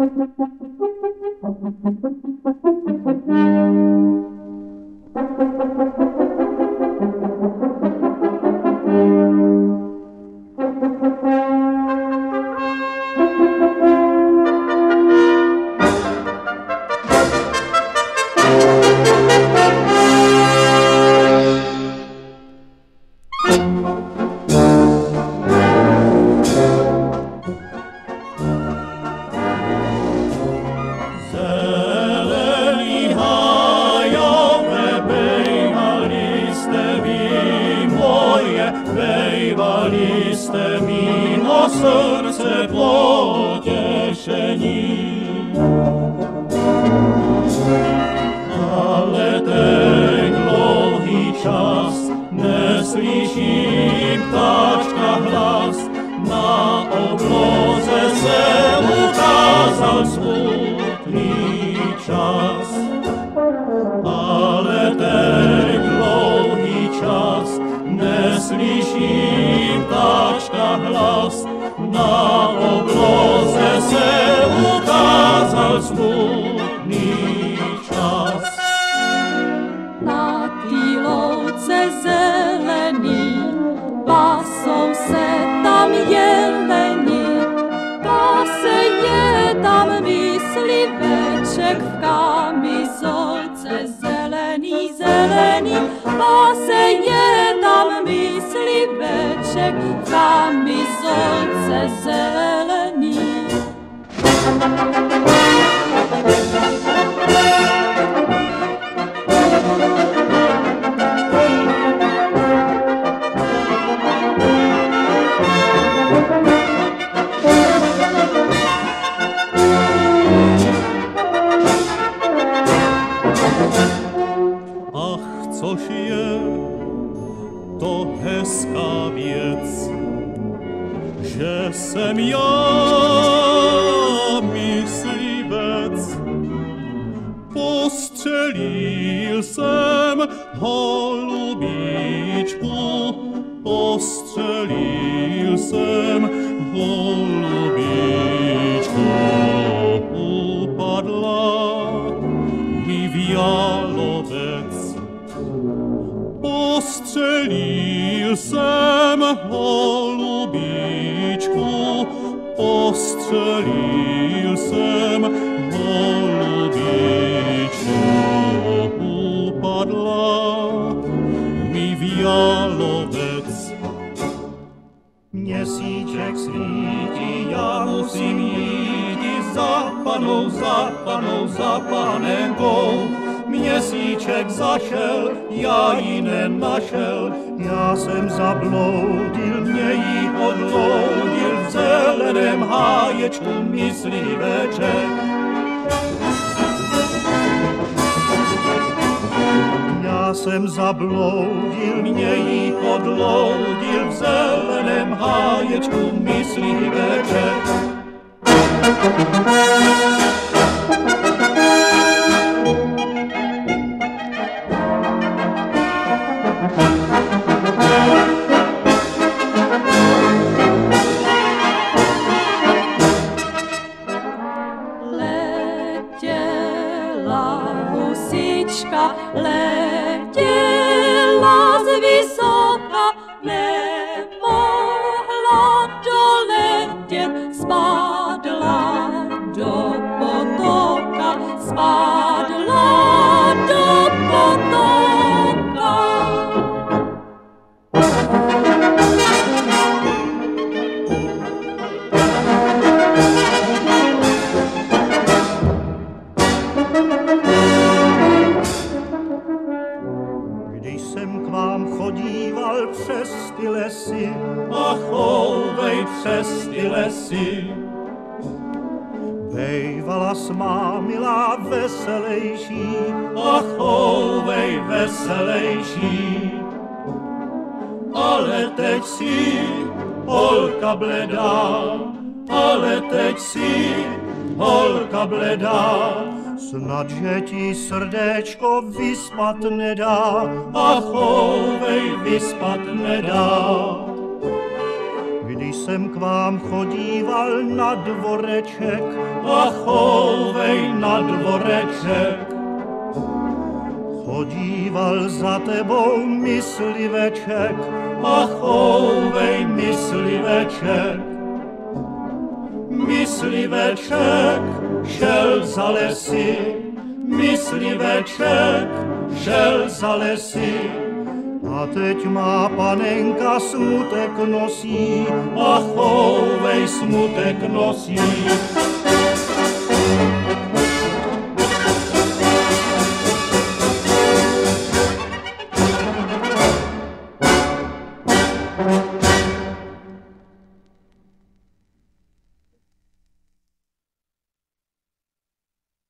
Gracias. Potěšení. Ale teď dlouhý čas neslyším ptáčka hlas, na obloze se ukázal smutný čas. Ale teď dlouhý čas neslyším ptáčka hlas, smutný čas. Na tý louce zelený pasou se tam jeleni, pase je tam mysliveček v kamizolce zelený, zelený, pase je tam mysliveček v kamizolce zelený. Ach, že jsem já myslivec. Postřelil jsem holubičku, postřelil jsem holubičku, upadla mi v. Postřelil jsem holubičku, postřelil jsem holubičku, upadla mi v jalovec. Měsíček svítí, já musím jít za panou, za panou, za panenkou. Měsíček zašel, já ji nenašel, já jsem zabloudil, mě jí odloudil v zeleném háječku mysliveček. Já jsem zabloudil, mě jí odloudil v zeleném háječku mysliveček. Letěla husička, letěla spadla do potoka, spadla chodíval přes ty lesy, a chouvej přes ty lesy, Bejvala smá milá veselejší, a chouvej veselejší. Ale teď si holka bledá, ale teď si holka bledá. Snad, že ti srdéčko vyspat nedá, a chouvej vyspat nedá. Když jsem k vám chodíval na dvoreček, achovej na dvoreček. Chodíval za tebou mysliveček, achovej mysliveček. Mysliveček šel za lesy, mysliveček šel za lesy. A teď má panenka smutek nosí, achovej smutek nosí.